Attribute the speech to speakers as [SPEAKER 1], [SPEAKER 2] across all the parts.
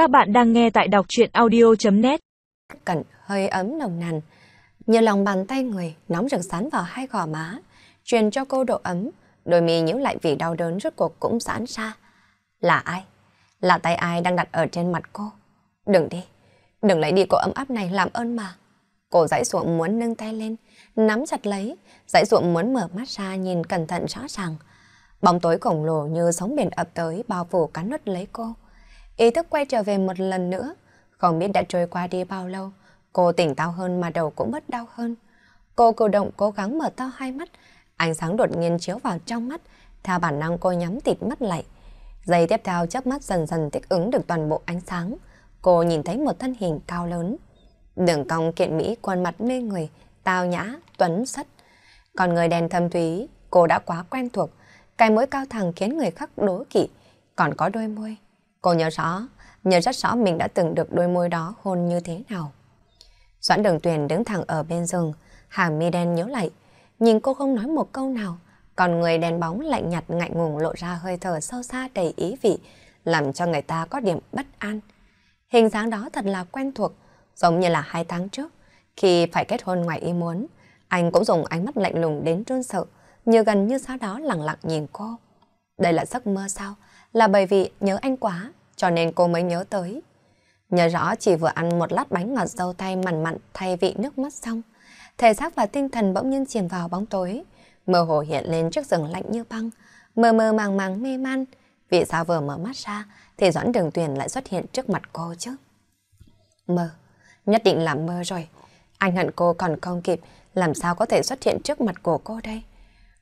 [SPEAKER 1] Các bạn đang nghe tại đọc truyện audio.net
[SPEAKER 2] Cẩn hơi ấm nồng nàn, Nhờ lòng bàn tay người nóng rực sán vào hai gò má, truyền cho cô độ ấm, đôi mi nhíu lại vì đau đớn rốt cuộc cũng giãn ra. Là ai? Là tay ai đang đặt ở trên mặt cô? Đừng đi, đừng lấy đi cô ấm áp này làm ơn mà. Cô dãy ruộng muốn nâng tay lên, nắm chặt lấy, dãy ruộng muốn mở mắt ra nhìn cẩn thận rõ ràng. Bóng tối khổng lồ như sóng biển ập tới bao phủ cắn nuốt lấy cô. Ý thức quay trở về một lần nữa, không biết đã trôi qua đi bao lâu, cô tỉnh táo hơn mà đầu cũng bớt đau hơn. Cô cử động cố gắng mở to hai mắt, ánh sáng đột nhiên chiếu vào trong mắt, theo bản năng cô nhắm tịt mắt lại. Giây tiếp theo chớp mắt dần dần thích ứng được toàn bộ ánh sáng, cô nhìn thấy một thân hình cao lớn. Đường cong kiện mỹ khuôn mặt mê người, tao nhã, tuấn sắt. Còn người đèn thâm thúy, cô đã quá quen thuộc, cái mũi cao thẳng khiến người khác đố kỵ, còn có đôi môi. Cô nhớ rõ, nhớ rất rõ mình đã từng được đôi môi đó hôn như thế nào. Doãn đường tuyển đứng thẳng ở bên giường, hàng mi đen nhớ lại, nhìn cô không nói một câu nào, còn người đèn bóng lạnh nhạt ngại ngùng lộ ra hơi thở sâu xa đầy ý vị, làm cho người ta có điểm bất an. Hình dáng đó thật là quen thuộc, giống như là hai tháng trước, khi phải kết hôn ngoài ý muốn, anh cũng dùng ánh mắt lạnh lùng đến run sợ, như gần như sau đó lặng lặng nhìn cô. Đây là giấc mơ sao? Là bởi vì nhớ anh quá, cho nên cô mới nhớ tới. Nhớ rõ chỉ vừa ăn một lát bánh ngọt dâu tay mặn mặn thay vị nước mắt xong. Thể xác và tinh thần bỗng nhiên chìm vào bóng tối. Mơ hồ hiện lên trước rừng lạnh như băng. Mơ mơ màng màng mê man. Vì sao vừa mở mắt ra thì Doãn Đường Tuyền lại xuất hiện trước mặt cô chứ? Mơ. Nhất định là mơ rồi. Anh hận cô còn không kịp. Làm sao có thể xuất hiện trước mặt của cô đây?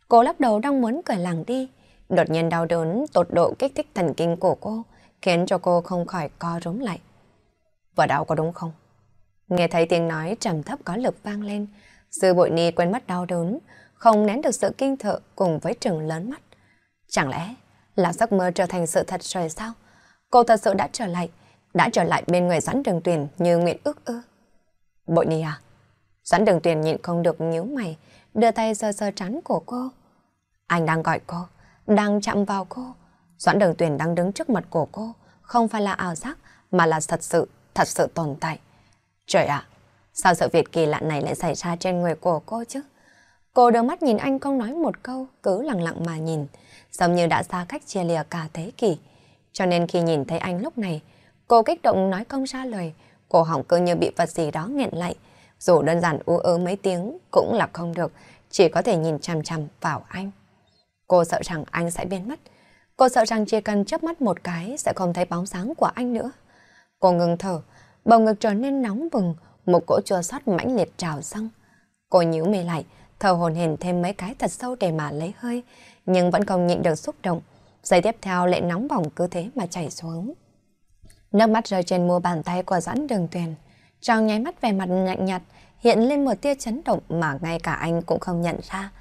[SPEAKER 2] Cô lắc đầu đang muốn cười làng đi. Đột nhiên đau đớn tột độ kích thích thần kinh của cô, khiến cho cô không khỏi co rúm lại. Vừa đau có đúng không? Nghe thấy tiếng nói trầm thấp có lực vang lên, Dư bội ni quên mất đau đớn, không nén được sự kinh thợ cùng với trừng lớn mắt. Chẳng lẽ là giấc mơ trở thành sự thật rồi sao? Cô thật sự đã trở lại, đã trở lại bên người rắn Đường tuyển như nguyện ước ư. Bội ni à? Doãn Đường tuyển nhịn không được nhíu mày, đưa tay sơ sơ trán của cô. Anh đang gọi cô, đang chạm vào cô. Doãn Đường tuyển đang đứng trước mặt của cô, không phải là ảo giác mà là thật sự, thật sự tồn tại. Trời ạ, sao sự việc kỳ lạ này lại xảy ra trên người của cô chứ? Cô đưa mắt nhìn anh không nói một câu, cứ lặng lặng mà nhìn, giống như đã xa cách chia lìa cả thế kỷ. Cho nên khi nhìn thấy anh lúc này, cô kích động nói không ra lời, cổ họng cơ như bị vật gì đó nghẹn lại. Dù đơn giản ú ớ mấy tiếng cũng là không được, chỉ có thể nhìn chằm chằm vào anh. Cô sợ rằng anh sẽ biến mất. Cô sợ rằng chỉ cần chớp mắt một cái sẽ không thấy bóng sáng của anh nữa. Cô ngừng thở, bầu ngực trở nên nóng bừng, một cỗ chua xót mãnh liệt trào dâng. Cô nhíu mày lại, thở hồn hển thêm mấy cái thật sâu để mà lấy hơi, nhưng vẫn không nhịn được xúc động. Giây tiếp theo lệ nóng bỏng cứ thế mà chảy xuống. Nước mắt rơi trên mua bàn tay của Doãn Đường Tuyền. Trong nháy mắt về mặt nhạnh nhạt, hiện lên một tia chấn động mà ngay cả anh cũng không nhận ra.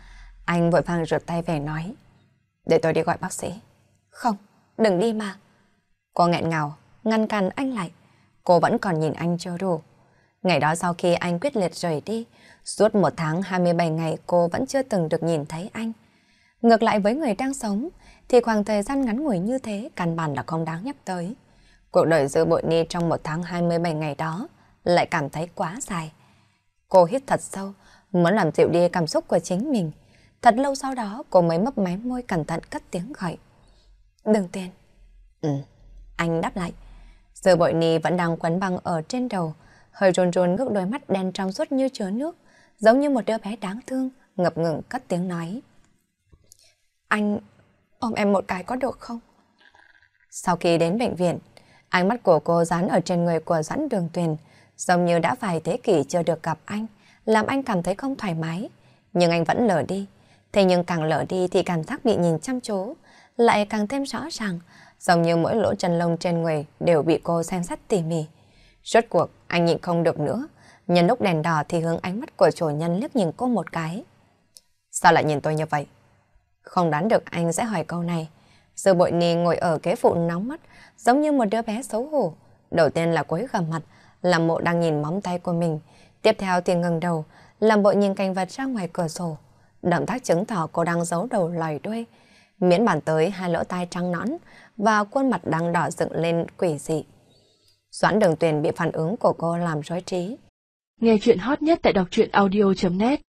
[SPEAKER 2] Anh vội vàng rượt tay về nói. Để tôi đi gọi bác sĩ. Không, đừng đi mà. Cô nghẹn ngào, ngăn cản anh lại. Cô vẫn còn nhìn anh chưa đủ. Ngày đó sau khi anh quyết liệt rời đi, suốt một tháng 27 ngày cô vẫn chưa từng được nhìn thấy anh. Ngược lại với người đang sống, thì khoảng thời gian ngắn ngủi như thế căn bản là không đáng nhắc tới. Cuộc đời giữa bội ni trong một tháng 27 ngày đó lại cảm thấy quá dài. Cô hít thật sâu, muốn làm dịu đi cảm xúc của chính mình. Thật lâu sau đó cô mới mấp máy môi cẩn thận cất tiếng gọi. Đừng tiền. Ừ, anh đáp lại. Giờ bội ni vẫn đang quấn băng ở trên đầu, hơi run run ngước đôi mắt đen trong suốt như chứa nước, giống như một đứa bé đáng thương, ngập ngừng cất tiếng nói. Anh ôm em một cái có được không? Sau khi đến bệnh viện, ánh mắt của cô dán ở trên người của Doãn Đường Tuyền, giống như đã vài thế kỷ chưa được gặp anh, làm anh cảm thấy không thoải mái. Nhưng anh vẫn lờ đi. Thế nhưng càng lỡ đi thì cảm giác bị nhìn chăm chú, lại càng thêm rõ ràng, giống như mỗi lỗ chân lông trên người đều bị cô xem xét tỉ mỉ. Rốt cuộc, anh nhịn không được nữa. Nhân lúc đèn đỏ thì hướng ánh mắt của chủ nhân liếc nhìn cô một cái. Sao lại nhìn tôi như vậy? Không đoán được anh sẽ hỏi câu này. Sư bội ni ngồi ở ghế phụ nóng mắt, giống như một đứa bé xấu hổ. Đầu tiên là cúi gầm mặt, làm bộ đang nhìn móng tay của mình. Tiếp theo thì ngừng đầu, làm bộ nhìn cảnh vật ra ngoài cửa sổ. Động tác chứng tỏ cô đang giấu đầu lòi đuôi. Miễn bàn tới, hai lỗ tai trắng nõn và khuôn mặt đang đỏ dựng lên quỷ dị. Doãn đường tuyền bị phản ứng của cô làm rối trí.
[SPEAKER 3] Nghe chuyện hot nhất tại đọc truyện audio.net